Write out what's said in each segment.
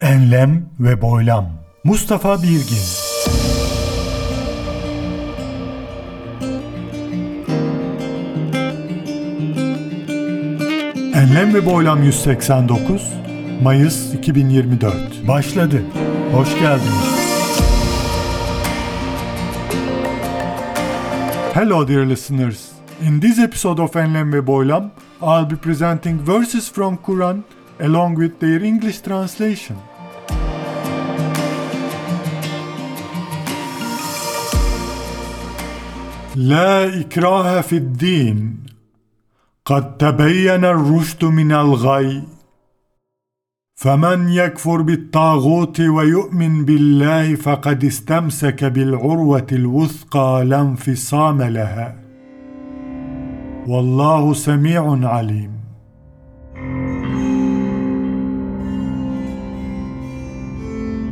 Enlem ve Boylam Mustafa Birgin Enlem ve Boylam 189 Mayıs 2024 Başladı. Hoş geldiniz. Hello dear listeners. In this episode of Enlem ve Boylam, I'll be presenting verses from Quran along with their English translation. لا إكراه في الدين. قد تبين الرشد من الغي. فمن يكفر بالطاغوت ويؤمن بالله فقد استمسك بالعروة الوثقى لا انفصام لها. والله سميع عليم.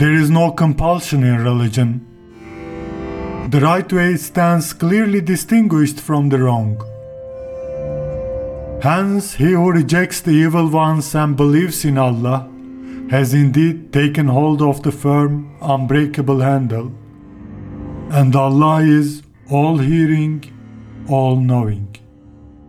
There is no compulsion in religion. The right way stands clearly distinguished from the wrong. Hence, he who rejects the evil ones and believes in Allah has indeed taken hold of the firm, unbreakable handle. And Allah is all hearing, all knowing.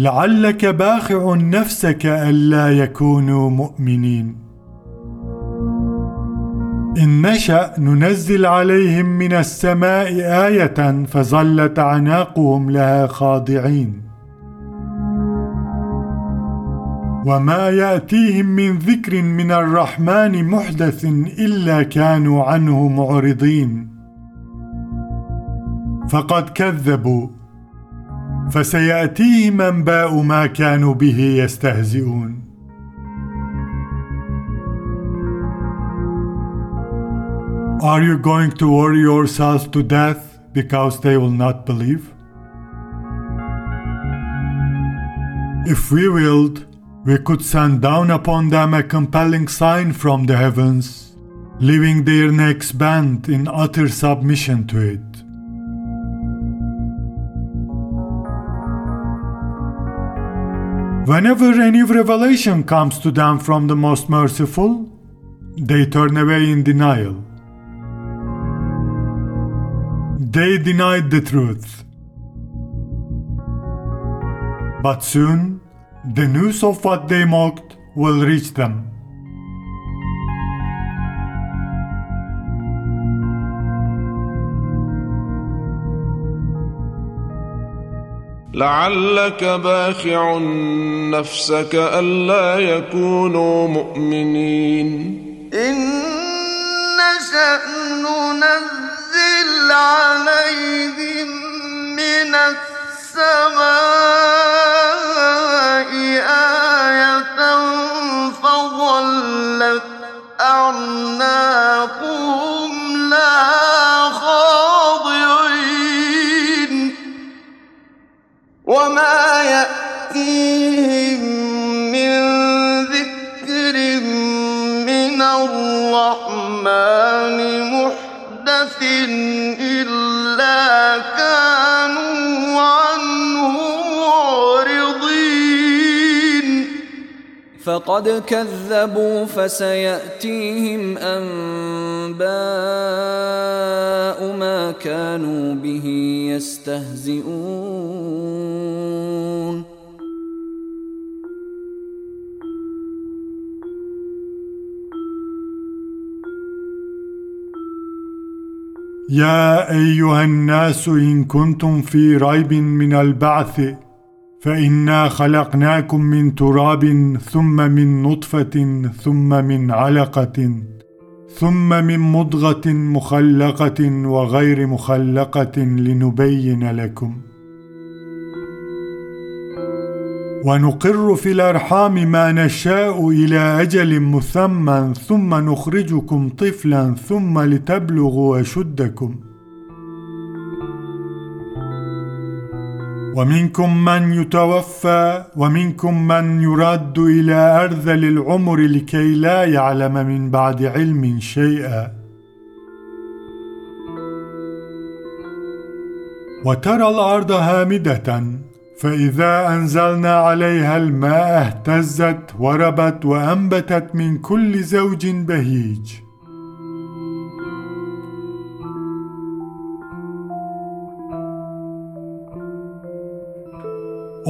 لعلك باخع نفسك ألا يكونوا مؤمنين. إن نشأ ننزل عليهم من السماء آية فظلت أعناقهم لها خاضعين. وما يأتيهم من ذكر من الرحمن محدث إلا كانوا عنه معرضين. فقد كذبوا فسياتيهم انباء ما كانوا به يستهزئون Are you going to worry yourselves to death because they will not believe? If we willed, we could send down upon them a compelling sign from the heavens, leaving their necks bent in utter submission to it. Whenever any revelation comes to them from the Most Merciful, they turn away in denial. They denied the truth. But soon, the news of what they mocked will reach them. لعلك باخع نفسك ألا يكونوا مؤمنين. إن نشأ ننزل عليهم من السماء وما يأتيهم من ذكر من الرحمن محدث إلا كانوا عنه معرضين فقد كذبوا فسيأتيهم أنباء ما كانوا به يستهزئون يا ايها الناس ان كنتم في ريب من البعث فانا خلقناكم من تراب ثم من نطفه ثم من علقه ثم من مضغة مخلقة وغير مخلقة لنبين لكم. ونقر في الأرحام ما نشاء إلى أجل مسمى ثم نخرجكم طفلا ثم لتبلغوا أشدكم. ومنكم من يتوفى ومنكم من يرد إلى أرذل العمر لكي لا يعلم من بعد علم شيئا. وترى الأرض هامدة فإذا أنزلنا عليها الماء اهتزت وربت وأنبتت من كل زوج بهيج.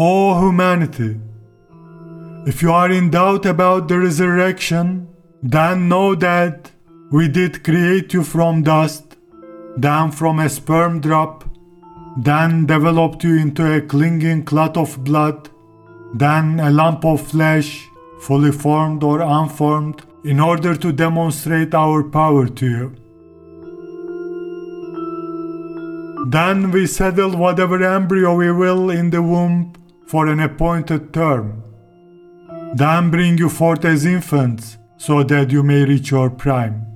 O humanity, if you are in doubt about the resurrection, then know that we did create you from dust, then from a sperm drop, then developed you into a clinging clot of blood, then a lump of flesh, fully formed or unformed, in order to demonstrate our power to you. Then we settle whatever embryo we will in the womb for an appointed term. Then bring you forth as infants so that you may reach your prime.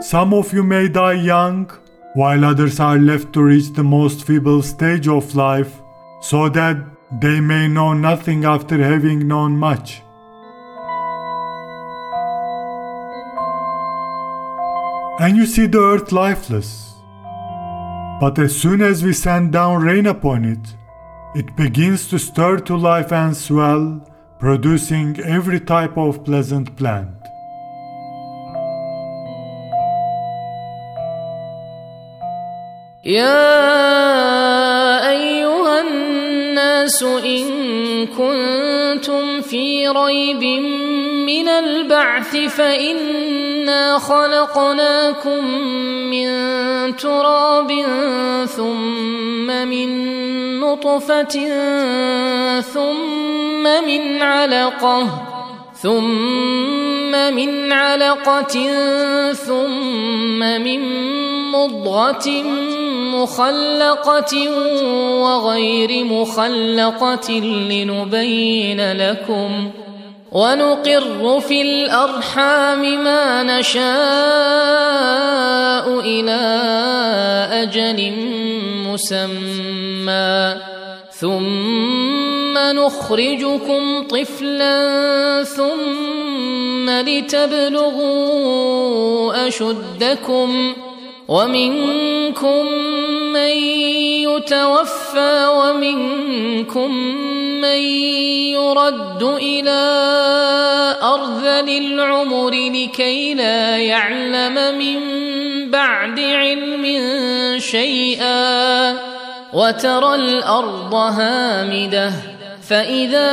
Some of you may die young, while others are left to reach the most feeble stage of life, so that they may know nothing after having known much. And you see the earth lifeless. But as soon as we send down rain upon it, it begins to stir to life and swell, producing every type of pleasant plant. يا أيها الناس إن كنتم في ريب من البعث فإنا خلقناكم من تراب ثم من نطفة ثم من علقة ثم من علقة ثم من مضغة مخلقة وغير مخلقة لنبين لكم ونقر في الأرحام ما نشاء إلى أجل مسمى. ثم نخرجكم طفلا ثم لتبلغوا أشدكم. ومنكم من يتوفى ومنكم من يرد إلى أرذل العمر لكي لا يعلم من بعد علم شيئا وترى الأرض هامدة فإذا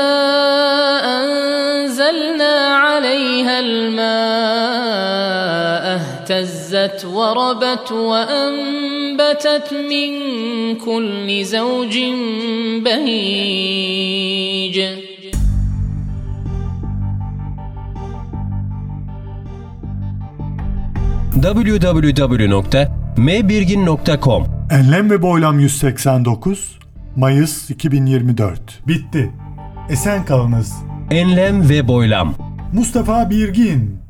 أنزلنا عليها الماء اهتزت وربت وأنبتت من كل زوج بهيج www.mbirgin.com Enlem ve Boylam 189 Mayıs 2024 Bitti. Esen kalınız. Enlem ve boylam. Mustafa Birgin